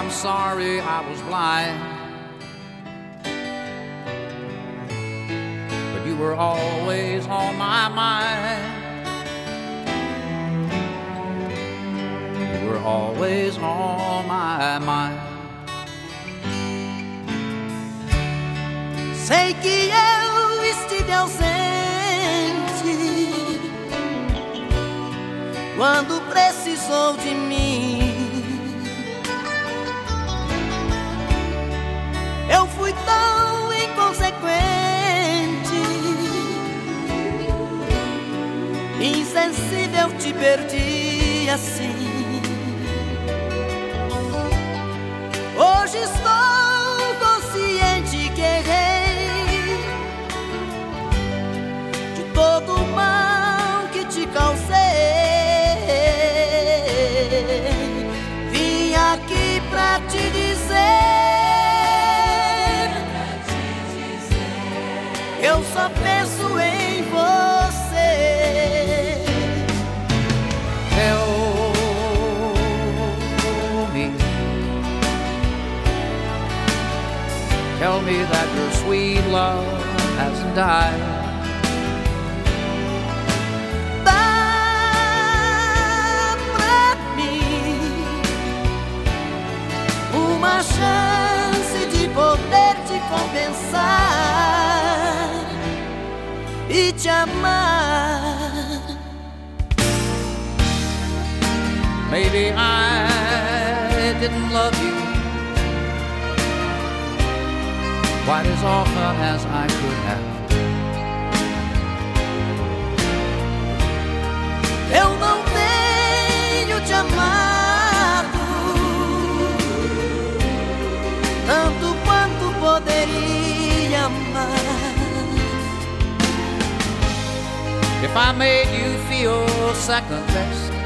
I'm sorry I was blind. But you were always on my mind. You were always on my mind. Sei que eu estive ausente quando precisou de mim. Fui tão inconsequente, insensível, te perdi assim. Hoje estou só penso em você. Tell me, tell me that your sweet love hasn't died. Dá pra mim uma chance de poder te compensar e te amar. Maybe I didn't love you quite as often as I could have. If I made you feel second best,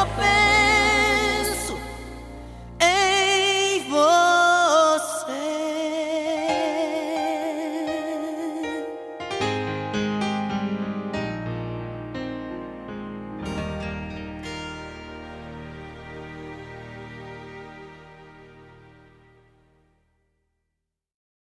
open.